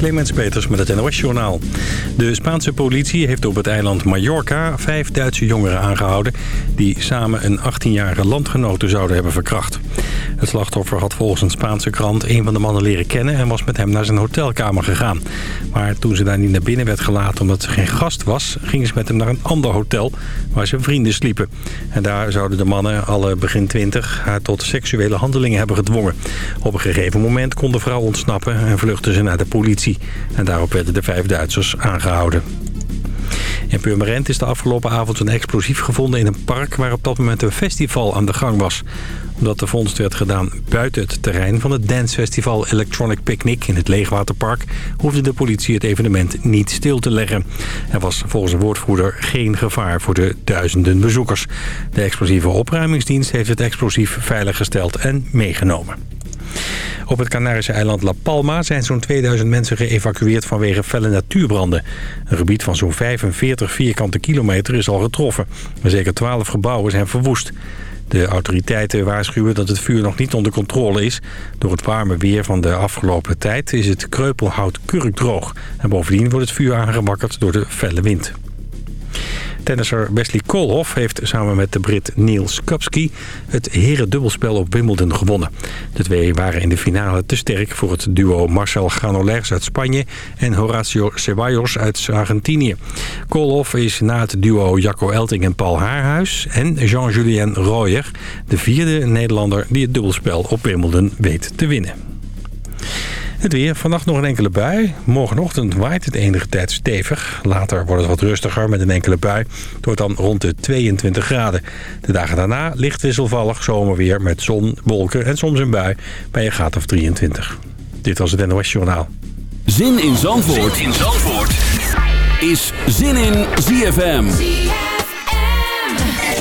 Clemens Peters met het NOS-journaal. De Spaanse politie heeft op het eiland Mallorca vijf Duitse jongeren aangehouden... die samen een 18-jarige landgenote zouden hebben verkracht. Het slachtoffer had volgens een Spaanse krant een van de mannen leren kennen... en was met hem naar zijn hotelkamer gegaan. Maar toen ze daar niet naar binnen werd gelaten omdat ze geen gast was... gingen ze met hem naar een ander hotel waar zijn vrienden sliepen. En daar zouden de mannen, alle begin 20, haar tot seksuele handelingen hebben gedwongen. Op een gegeven moment kon de vrouw ontsnappen en vluchtte ze naar de politie. En daarop werden de vijf Duitsers aangehouden. In Purmerend is de afgelopen avond een explosief gevonden in een park... waar op dat moment een festival aan de gang was. Omdat de vondst werd gedaan buiten het terrein van het dancefestival Electronic Picnic in het Leegwaterpark... hoefde de politie het evenement niet stil te leggen. Er was volgens een woordvoerder geen gevaar voor de duizenden bezoekers. De explosieve opruimingsdienst heeft het explosief veiliggesteld en meegenomen. Op het Canarische eiland La Palma zijn zo'n 2000 mensen geëvacueerd vanwege felle natuurbranden. Een gebied van zo'n 45 vierkante kilometer is al getroffen. Zeker 12 gebouwen zijn verwoest. De autoriteiten waarschuwen dat het vuur nog niet onder controle is. Door het warme weer van de afgelopen tijd is het kreupelhout kurkdroog. En bovendien wordt het vuur aangewakkerd door de felle wind. Tennisser Wesley Koolhof heeft samen met de Brit Neil Skupski het herendubbelspel op Wimbledon gewonnen. De twee waren in de finale te sterk voor het duo Marcel Granollers uit Spanje en Horacio Ceballos uit Argentinië. Koolhof is na het duo Jacco Elting en Paul Haarhuis en Jean-Julien Royer de vierde Nederlander die het dubbelspel op Wimbledon weet te winnen. Het weer, vannacht nog een enkele bui. Morgenochtend waait het enige tijd stevig. Later wordt het wat rustiger met een enkele bui. Het wordt dan rond de 22 graden. De dagen daarna licht wisselvallig zomerweer met zon, wolken en soms een bui bij een graad of 23. Dit was het NOS Journaal. Zin in Zandvoort, zin in Zandvoort. is Zin in ZFM. ZFM.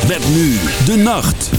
Met nu de nacht.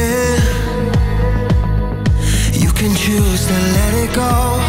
to let it go.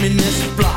happiness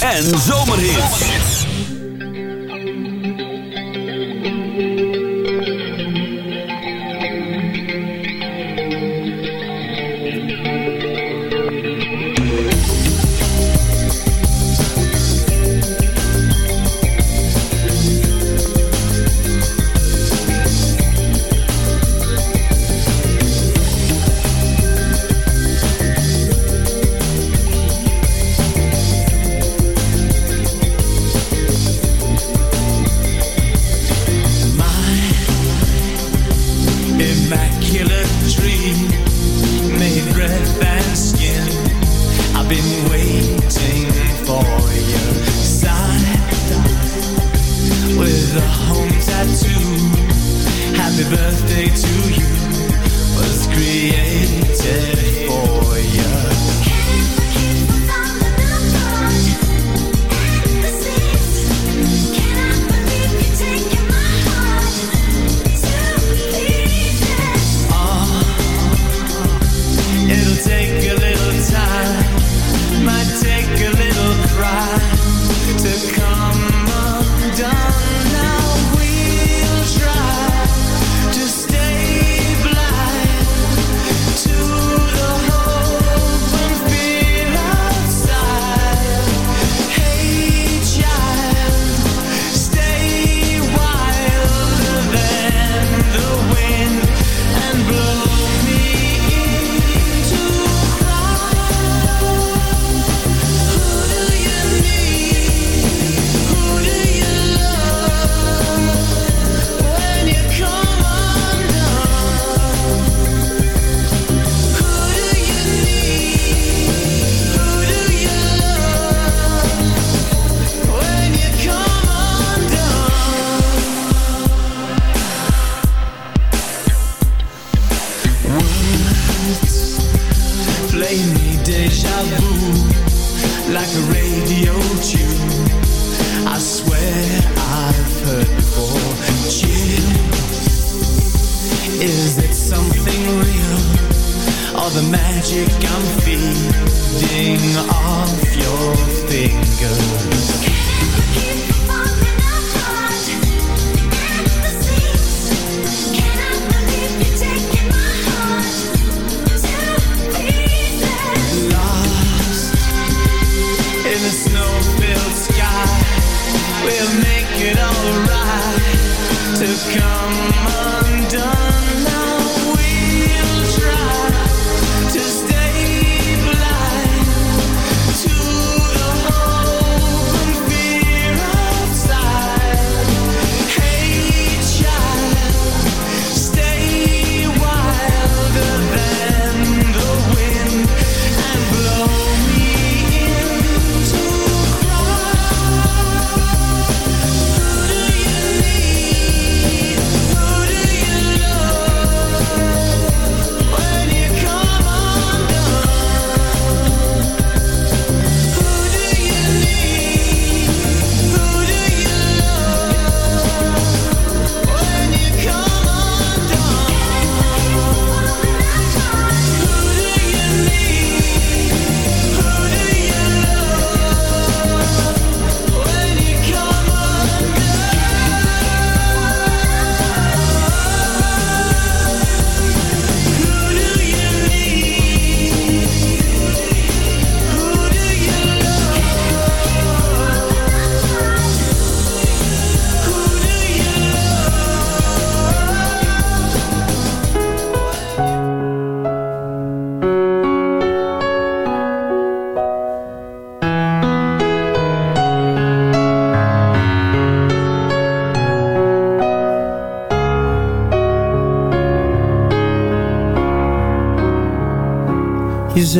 en zomerhits.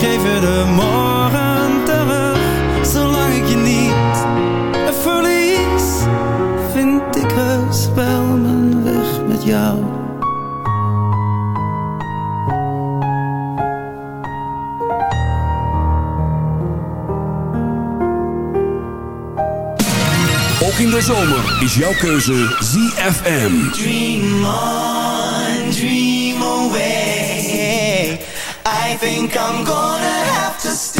geef je de morgen terug. Zolang ik je niet verlies, vind ik heus wel mijn weg met jou. Ook in de zomer is jouw keuze ZFM. Dream on, dream away. I think I'm gonna have to stay,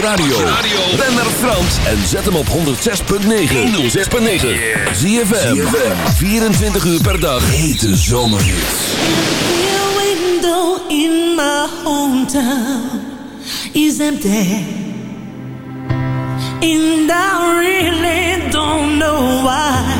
radio. Ben naar Frans en zet hem op 106.9. 106.9. Zie je 24 uur per dag. Hete zomerhits. window in my hometown is empty. And I really don't know why.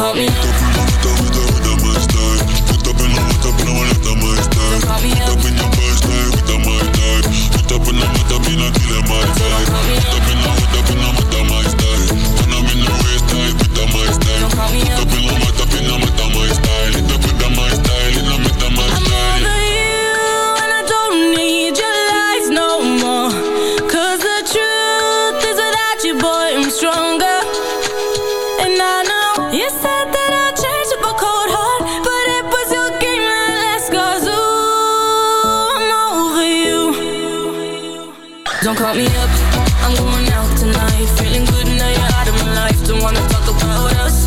call me Call me up, I'm going out tonight. Feeling good now you're out of my life. Don't wanna talk about us.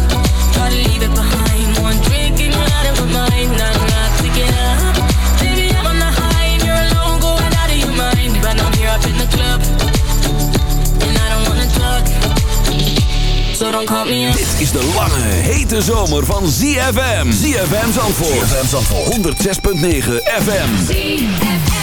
Gotta leave it behind. One drink and you're out of my mind. Nah, take it up. Baby, I'm on the high and you're alone Going out of your mind. But I'm here up in the club. And I don't wanna talk. So don't call me up. Dit is de lange, hete zomer van ZFM. ZFM Zandvoort. ZFM Zandvoort. 106.9 FM. Everybody,